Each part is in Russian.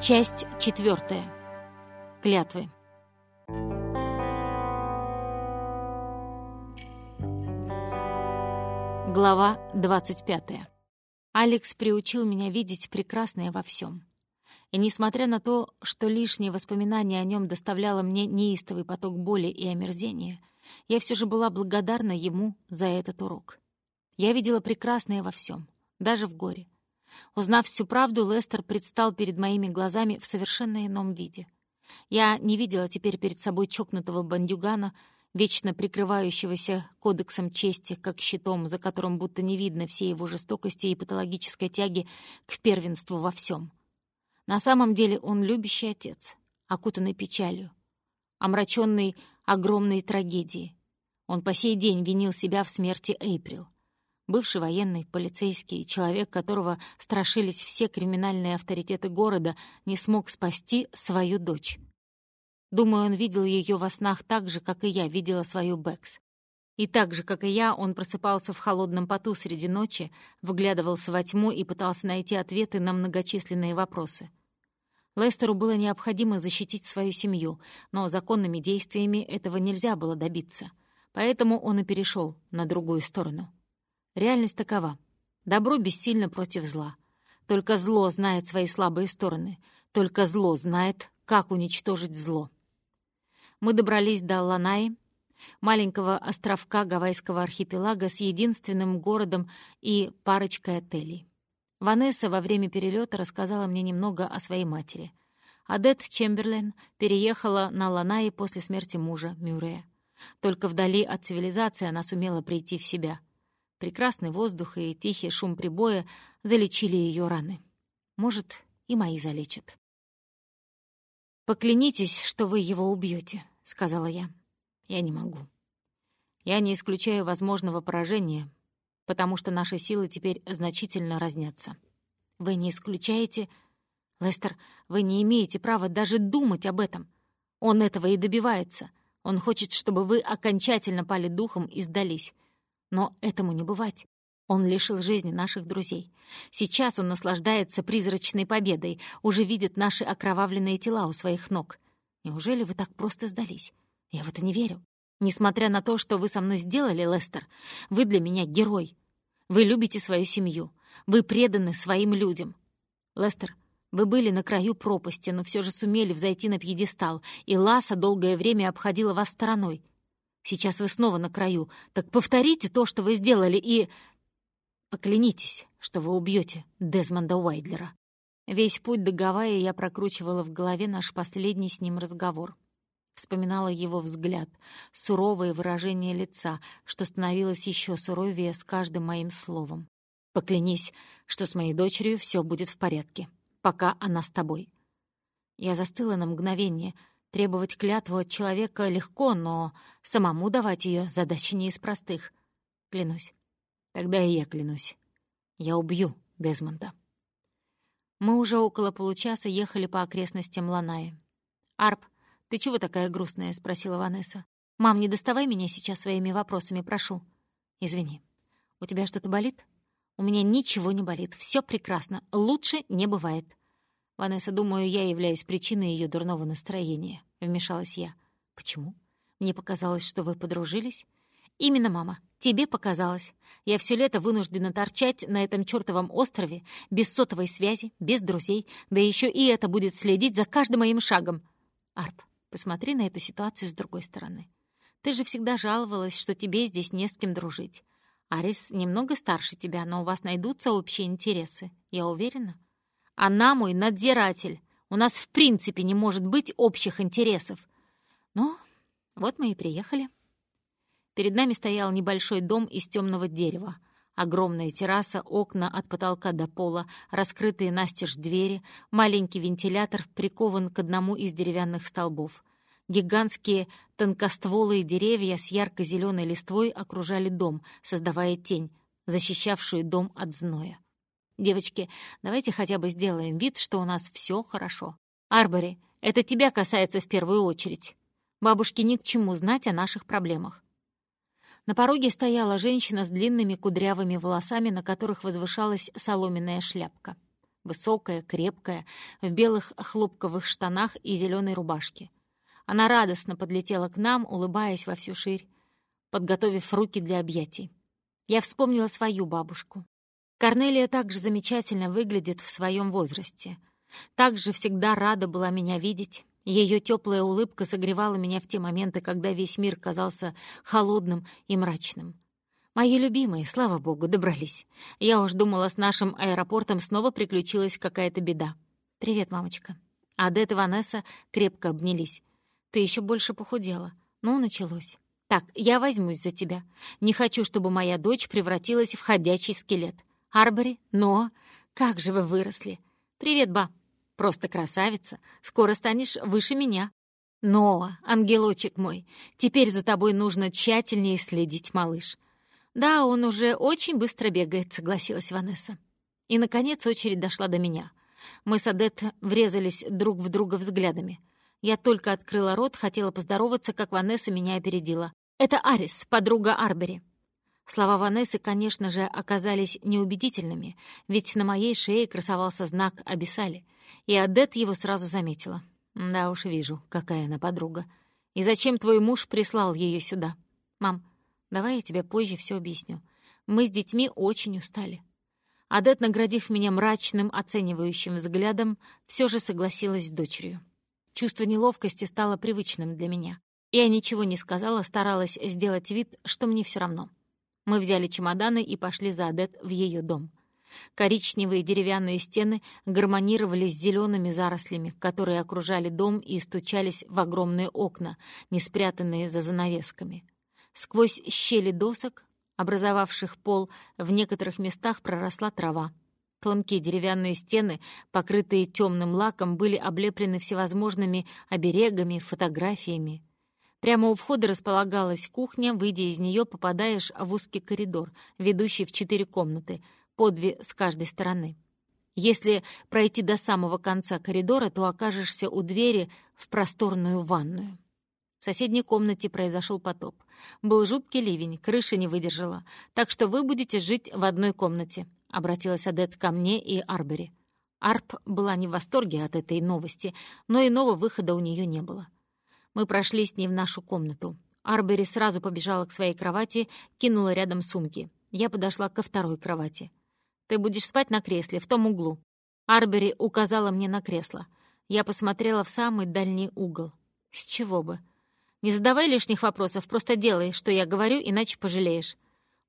Часть четвертая. Клятвы. Глава двадцать пятая. Алекс приучил меня видеть прекрасное во всем. И несмотря на то, что лишнее воспоминание о нем доставляло мне неистовый поток боли и омерзения, я все же была благодарна ему за этот урок. Я видела прекрасное во всем, даже в горе. Узнав всю правду, Лестер предстал перед моими глазами в совершенно ином виде. Я не видела теперь перед собой чокнутого бандюгана, вечно прикрывающегося кодексом чести, как щитом, за которым будто не видно всей его жестокости и патологической тяги к первенству во всем. На самом деле он любящий отец, окутанный печалью, омраченный огромной трагедией. Он по сей день винил себя в смерти Эйприл. Бывший военный, полицейский, человек, которого страшились все криминальные авторитеты города, не смог спасти свою дочь. Думаю, он видел ее во снах так же, как и я видела свою Бэкс. И так же, как и я, он просыпался в холодном поту среди ночи, вглядывался во тьму и пытался найти ответы на многочисленные вопросы. Лестеру было необходимо защитить свою семью, но законными действиями этого нельзя было добиться. Поэтому он и перешел на другую сторону. Реальность такова. Добро бессильно против зла. Только зло знает свои слабые стороны. Только зло знает, как уничтожить зло мы добрались до Ланаи, маленького островка Гавайского архипелага с единственным городом и парочкой отелей. Ванесса во время перелета рассказала мне немного о своей матери. Адет Чемберлен переехала на Ланаи после смерти мужа, Мюррея. Только вдали от цивилизации она сумела прийти в себя. Прекрасный воздух и тихий шум прибоя залечили ее раны. Может, и мои залечат. «Поклянитесь, что вы его убьете, сказала я. «Я не могу. Я не исключаю возможного поражения, потому что наши силы теперь значительно разнятся. Вы не исключаете... Лестер, вы не имеете права даже думать об этом. Он этого и добивается. Он хочет, чтобы вы окончательно пали духом и сдались. Но этому не бывать. Он лишил жизни наших друзей. Сейчас он наслаждается призрачной победой, уже видит наши окровавленные тела у своих ног. Неужели вы так просто сдались? Я в это не верю. Несмотря на то, что вы со мной сделали, Лестер, вы для меня герой. Вы любите свою семью. Вы преданы своим людям. Лестер, вы были на краю пропасти, но все же сумели взойти на пьедестал, и Ласа долгое время обходила вас стороной. Сейчас вы снова на краю, так повторите то, что вы сделали, и... Поклянитесь, что вы убьете Дезмонда Уайдлера. Весь путь до Гавайи я прокручивала в голове наш последний с ним разговор. Вспоминала его взгляд, суровое выражение лица, что становилось еще суровее с каждым моим словом. «Поклянись, что с моей дочерью все будет в порядке, пока она с тобой». Я застыла на мгновение. Требовать клятву от человека легко, но самому давать ее задача не из простых. Клянусь. Тогда и я клянусь. Я убью Дезмонда. Мы уже около получаса ехали по окрестностям Ланаи. «Арп, ты чего такая грустная?» — спросила Ванесса. «Мам, не доставай меня сейчас своими вопросами, прошу». «Извини. У тебя что-то болит?» «У меня ничего не болит. Все прекрасно. Лучше не бывает». «Ванесса, думаю, я являюсь причиной ее дурного настроения», — вмешалась я. «Почему? Мне показалось, что вы подружились?» «Именно, мама. Тебе показалось. Я все лето вынуждена торчать на этом чертовом острове, без сотовой связи, без друзей, да еще и это будет следить за каждым моим шагом. Арп, посмотри на эту ситуацию с другой стороны. Ты же всегда жаловалась, что тебе здесь не с кем дружить. Арис немного старше тебя, но у вас найдутся общие интересы, я уверена. Она мой надзиратель. У нас в принципе не может быть общих интересов. Ну, вот мы и приехали. Перед нами стоял небольшой дом из темного дерева. Огромная терраса, окна от потолка до пола, раскрытые настежь двери, маленький вентилятор прикован к одному из деревянных столбов. Гигантские тонкостволые деревья с ярко-зеленой листвой окружали дом, создавая тень, защищавшую дом от зноя. «Девочки, давайте хотя бы сделаем вид, что у нас все хорошо. Арбори, это тебя касается в первую очередь. Бабушке ни к чему знать о наших проблемах. На пороге стояла женщина с длинными кудрявыми волосами, на которых возвышалась соломенная шляпка. Высокая, крепкая, в белых хлопковых штанах и зеленой рубашке. Она радостно подлетела к нам, улыбаясь во всю ширь, подготовив руки для объятий. Я вспомнила свою бабушку. Корнелия также замечательно выглядит в своем возрасте. Также всегда рада была меня видеть. Ее теплая улыбка согревала меня в те моменты, когда весь мир казался холодным и мрачным. Мои любимые, слава богу, добрались. Я уж думала, с нашим аэропортом снова приключилась какая-то беда. «Привет, мамочка». Адет и Ванесса крепко обнялись. «Ты еще больше похудела. Ну, началось. Так, я возьмусь за тебя. Не хочу, чтобы моя дочь превратилась в ходячий скелет. Арбори, но... Как же вы выросли. Привет, ба. Просто красавица. Скоро станешь выше меня. Но, ангелочек мой, теперь за тобой нужно тщательнее следить, малыш. «Да, он уже очень быстро бегает», — согласилась Ванесса. И, наконец, очередь дошла до меня. Мы с Адет врезались друг в друга взглядами. Я только открыла рот, хотела поздороваться, как Ванесса меня опередила. «Это Арис, подруга Арбери». Слова Ванессы, конечно же, оказались неубедительными, ведь на моей шее красовался знак Абисали, и Адет его сразу заметила. «Да уж вижу, какая она подруга. И зачем твой муж прислал ее сюда? Мам, Давай я тебе позже все объясню. Мы с детьми очень устали». Адет, наградив меня мрачным, оценивающим взглядом, все же согласилась с дочерью. Чувство неловкости стало привычным для меня. Я ничего не сказала, старалась сделать вид, что мне все равно. Мы взяли чемоданы и пошли за Адет в ее дом. Коричневые деревянные стены гармонировали с зелеными зарослями, которые окружали дом и стучались в огромные окна, не спрятанные за занавесками. Сквозь щели досок, образовавших пол, в некоторых местах проросла трава. Тонкие деревянные стены, покрытые темным лаком, были облеплены всевозможными оберегами, фотографиями. Прямо у входа располагалась кухня, выйдя из нее, попадаешь в узкий коридор, ведущий в четыре комнаты, по две с каждой стороны. Если пройти до самого конца коридора, то окажешься у двери в просторную ванную. В соседней комнате произошел потоп. Был жуткий ливень, крыша не выдержала. Так что вы будете жить в одной комнате», — обратилась Адет ко мне и Арбери. Арп была не в восторге от этой новости, но иного выхода у нее не было. Мы прошли с ней в нашу комнату. Арбери сразу побежала к своей кровати, кинула рядом сумки. Я подошла ко второй кровати. «Ты будешь спать на кресле, в том углу». Арбери указала мне на кресло. Я посмотрела в самый дальний угол. С чего бы? Не задавай лишних вопросов, просто делай, что я говорю, иначе пожалеешь.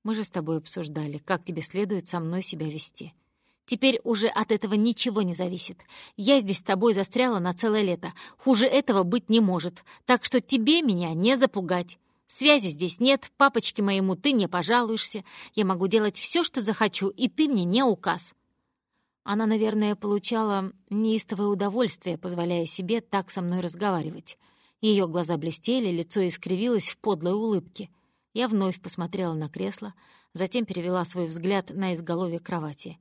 Мы же с тобой обсуждали, как тебе следует со мной себя вести. Теперь уже от этого ничего не зависит. Я здесь с тобой застряла на целое лето. Хуже этого быть не может. Так что тебе меня не запугать. Связи здесь нет, папочке моему ты не пожалуешься. Я могу делать все, что захочу, и ты мне не указ». Она, наверное, получала неистовое удовольствие, позволяя себе так со мной разговаривать. Ее глаза блестели, лицо искривилось в подлой улыбке. Я вновь посмотрела на кресло, затем перевела свой взгляд на изголовье кровати.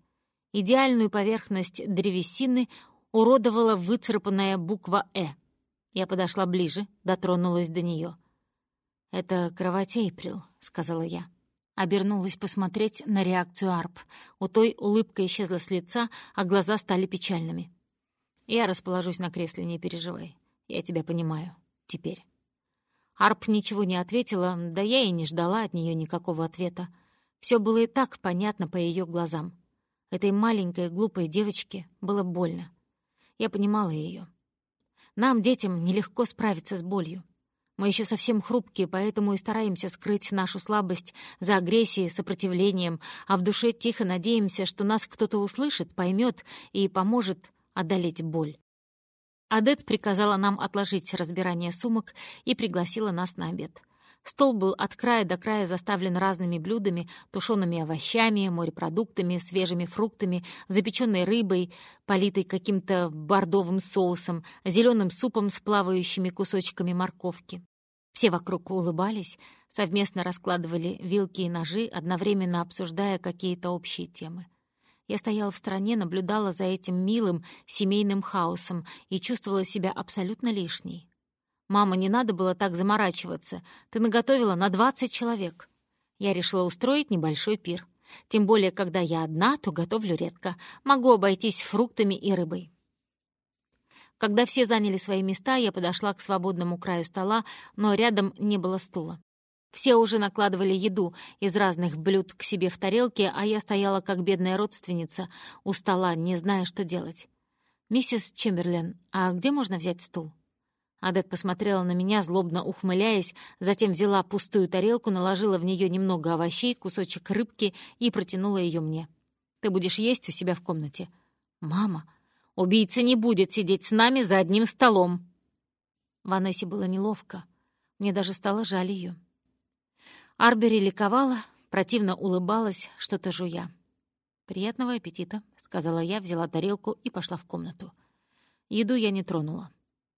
Идеальную поверхность древесины уродовала выцарапанная буква «Э». Я подошла ближе, дотронулась до нее. «Это кровать Эйприл», — сказала я. Обернулась посмотреть на реакцию Арп. У той улыбка исчезла с лица, а глаза стали печальными. «Я расположусь на кресле, не переживай. Я тебя понимаю теперь. Арп ничего не ответила, да я и не ждала от нее никакого ответа. Все было и так понятно по ее глазам. Этой маленькой глупой девочке было больно. Я понимала ее. Нам, детям, нелегко справиться с болью. Мы еще совсем хрупкие, поэтому и стараемся скрыть нашу слабость за агрессией, сопротивлением, а в душе тихо надеемся, что нас кто-то услышит, поймет и поможет одолеть боль. Адет приказала нам отложить разбирание сумок и пригласила нас на обед. Стол был от края до края заставлен разными блюдами, тушеными овощами, морепродуктами, свежими фруктами, запеченной рыбой, политой каким-то бордовым соусом, зеленым супом с плавающими кусочками морковки. Все вокруг улыбались, совместно раскладывали вилки и ножи, одновременно обсуждая какие-то общие темы. Я стояла в стороне, наблюдала за этим милым семейным хаосом и чувствовала себя абсолютно лишней. «Мама, не надо было так заморачиваться. Ты наготовила на двадцать человек». Я решила устроить небольшой пир. Тем более, когда я одна, то готовлю редко. Могу обойтись фруктами и рыбой. Когда все заняли свои места, я подошла к свободному краю стола, но рядом не было стула. Все уже накладывали еду из разных блюд к себе в тарелки, а я стояла как бедная родственница у стола, не зная, что делать. «Миссис Чемберлен, а где можно взять стул?» Адет посмотрела на меня, злобно ухмыляясь, затем взяла пустую тарелку, наложила в нее немного овощей, кусочек рыбки и протянула ее мне. «Ты будешь есть у себя в комнате?» «Мама!» Убийца не будет сидеть с нами за одним столом». Ванессе было неловко. Мне даже стало жаль ее. Арбери ликовала, противно улыбалась, что-то жуя. «Приятного аппетита», — сказала я, взяла тарелку и пошла в комнату. Еду я не тронула.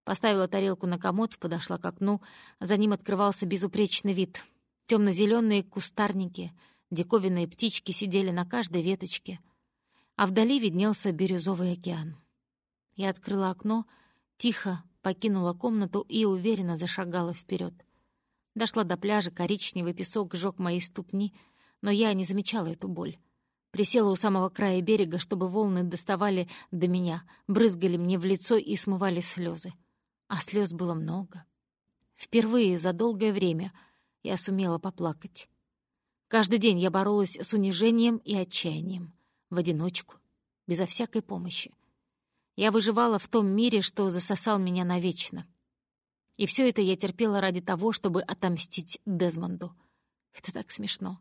Поставила тарелку на комод, подошла к окну. За ним открывался безупречный вид. Темно-зеленые кустарники, диковинные птички сидели на каждой веточке, а вдали виднелся бирюзовый океан. Я открыла окно, тихо покинула комнату и уверенно зашагала вперед. Дошла до пляжа, коричневый песок сжёг мои ступни, но я не замечала эту боль. Присела у самого края берега, чтобы волны доставали до меня, брызгали мне в лицо и смывали слезы. А слез было много. Впервые за долгое время я сумела поплакать. Каждый день я боролась с унижением и отчаянием. В одиночку, безо всякой помощи. Я выживала в том мире, что засосал меня навечно. И все это я терпела ради того, чтобы отомстить Дезмонду. Это так смешно.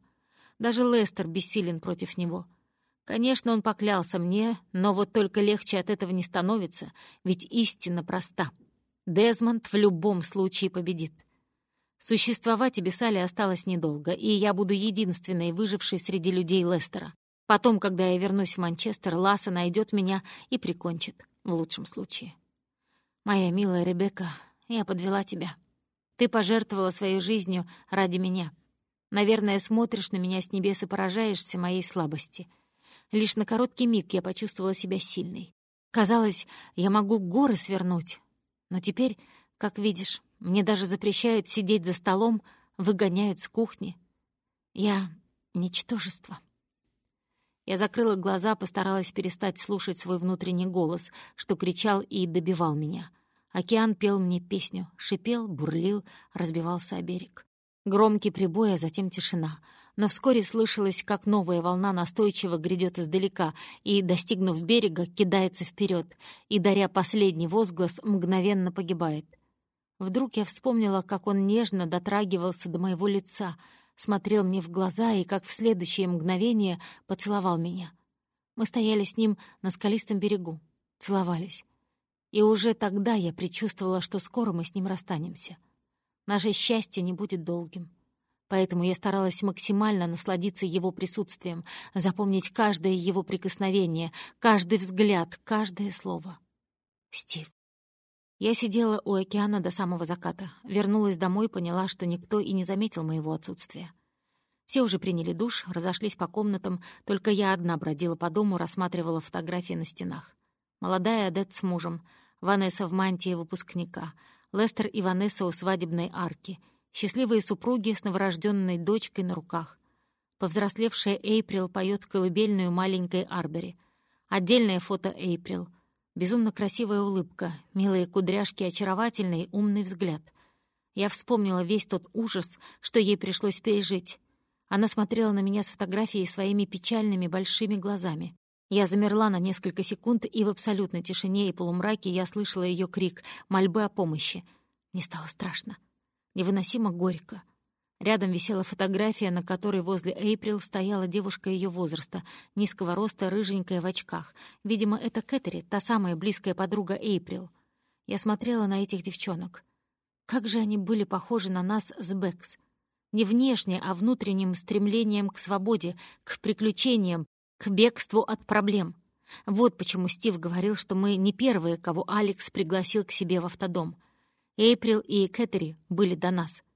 Даже Лестер бессилен против него. Конечно, он поклялся мне, но вот только легче от этого не становится, ведь истина проста. Дезмонд в любом случае победит. Существовать Абиссали осталось недолго, и я буду единственной выжившей среди людей Лестера. Потом, когда я вернусь в Манчестер, Ласса найдет меня и прикончит, в лучшем случае. Моя милая Ребекка, я подвела тебя. Ты пожертвовала своей жизнью ради меня. Наверное, смотришь на меня с небес и поражаешься моей слабости. Лишь на короткий миг я почувствовала себя сильной. Казалось, я могу горы свернуть. Но теперь, как видишь, мне даже запрещают сидеть за столом, выгоняют с кухни. Я — ничтожество. Я закрыла глаза, постаралась перестать слушать свой внутренний голос, что кричал и добивал меня. Океан пел мне песню, шипел, бурлил, разбивался о берег. Громкий прибой, а затем тишина. Но вскоре слышалось, как новая волна настойчиво грядет издалека и, достигнув берега, кидается вперед и, даря последний возглас, мгновенно погибает. Вдруг я вспомнила, как он нежно дотрагивался до моего лица — смотрел мне в глаза и, как в следующее мгновение, поцеловал меня. Мы стояли с ним на скалистом берегу, целовались. И уже тогда я предчувствовала, что скоро мы с ним расстанемся. Наше счастье не будет долгим. Поэтому я старалась максимально насладиться его присутствием, запомнить каждое его прикосновение, каждый взгляд, каждое слово. Стив. Я сидела у океана до самого заката. Вернулась домой, поняла, что никто и не заметил моего отсутствия. Все уже приняли душ, разошлись по комнатам, только я одна бродила по дому, рассматривала фотографии на стенах. Молодая Адет с мужем, Ванесса в мантии выпускника, Лестер и Ванесса у свадебной арки, счастливые супруги с новорожденной дочкой на руках. Повзрослевшая Эйприл поет колыбельную маленькой Арбери. Отдельное фото Эйприл — Безумно красивая улыбка, милые кудряшки, очаровательный, умный взгляд. Я вспомнила весь тот ужас, что ей пришлось пережить. Она смотрела на меня с фотографией своими печальными большими глазами. Я замерла на несколько секунд, и в абсолютной тишине и полумраке я слышала ее крик, мольбы о помощи. Мне стало страшно. Невыносимо горько. Рядом висела фотография, на которой возле Эйприл стояла девушка ее возраста, низкого роста, рыженькая в очках. Видимо, это Кэтери, та самая близкая подруга Эйприл. Я смотрела на этих девчонок. Как же они были похожи на нас с Бэкс. Не внешне, а внутренним стремлением к свободе, к приключениям, к бегству от проблем. Вот почему Стив говорил, что мы не первые, кого Алекс пригласил к себе в автодом. Эйприл и Кэтери были до нас —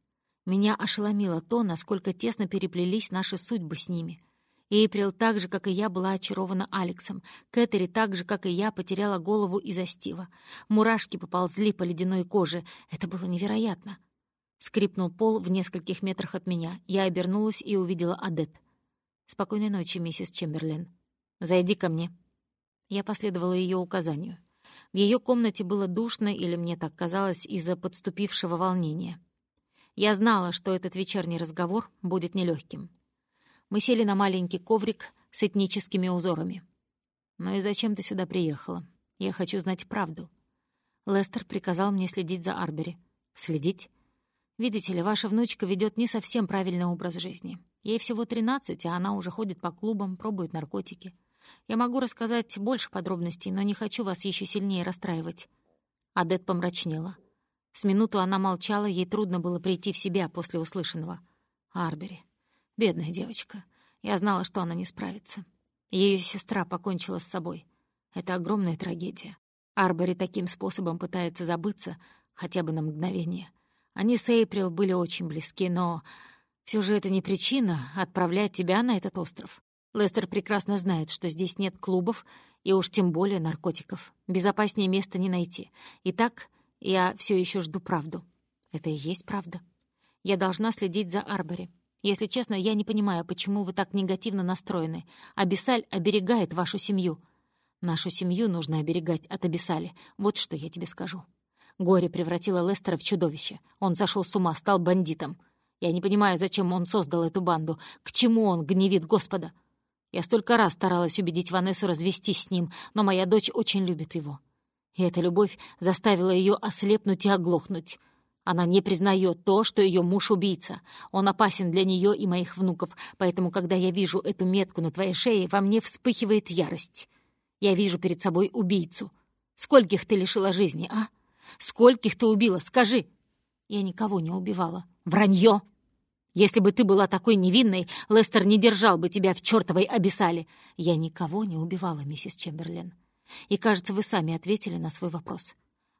меня ошеломило то, насколько тесно переплелись наши судьбы с ними. Эйприл так же, как и я, была очарована Алексом. Кэтери так же, как и я, потеряла голову из-за Стива. Мурашки поползли по ледяной коже. Это было невероятно. Скрипнул пол в нескольких метрах от меня. Я обернулась и увидела Адет. «Спокойной ночи, миссис Чемберлен. Зайди ко мне». Я последовала ее указанию. В ее комнате было душно, или мне так казалось, из-за подступившего волнения. Я знала, что этот вечерний разговор будет нелегким. Мы сели на маленький коврик с этническими узорами. «Ну и зачем ты сюда приехала? Я хочу знать правду». Лестер приказал мне следить за Арбери. «Следить? Видите ли, ваша внучка ведет не совсем правильный образ жизни. Ей всего 13, а она уже ходит по клубам, пробует наркотики. Я могу рассказать больше подробностей, но не хочу вас еще сильнее расстраивать». Адет помрачнела. С минуту она молчала, ей трудно было прийти в себя после услышанного. Арбери. Бедная девочка. Я знала, что она не справится. Ее сестра покончила с собой. Это огромная трагедия. Арбери таким способом пытается забыться, хотя бы на мгновение. Они с Эйприл были очень близки, но все же это не причина отправлять тебя на этот остров. Лестер прекрасно знает, что здесь нет клубов и уж тем более наркотиков. Безопаснее места не найти. Итак, я все еще жду правду. Это и есть правда. Я должна следить за Арбори. Если честно, я не понимаю, почему вы так негативно настроены. Абиссаль оберегает вашу семью. Нашу семью нужно оберегать от Абиссали. Вот что я тебе скажу. Горе превратило Лестера в чудовище. Он зашел с ума, стал бандитом. Я не понимаю, зачем он создал эту банду. К чему он гневит Господа? Я столько раз старалась убедить Ванессу развестись с ним, но моя дочь очень любит его. И эта любовь заставила ее ослепнуть и оглохнуть. Она не признает то, что ее муж убийца. Он опасен для нее и моих внуков, поэтому, когда я вижу эту метку на твоей шее, во мне вспыхивает ярость. Я вижу перед собой убийцу. Скольких ты лишила жизни, а? Скольких ты убила, скажи!» «Я никого не убивала. Вранье!» «Если бы ты была такой невинной, Лестер не держал бы тебя в чертовой обесале. Я никого не убивала, миссис Чемберлен. И, кажется, вы сами ответили на свой вопрос.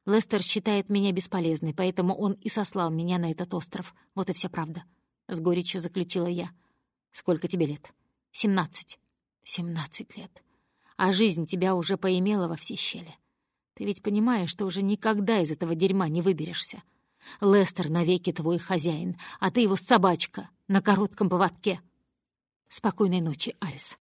Лестер считает меня бесполезной, поэтому он и сослал меня на этот остров. Вот и вся правда. С горечью заключила я. Сколько тебе лет? Семнадцать. Семнадцать лет. А жизнь тебя уже поимела во все щели. Ты ведь понимаешь, что уже никогда из этого дерьма не выберешься. Лестер навеки твой хозяин, а ты его собачка на коротком поводке. Спокойной ночи, Арис.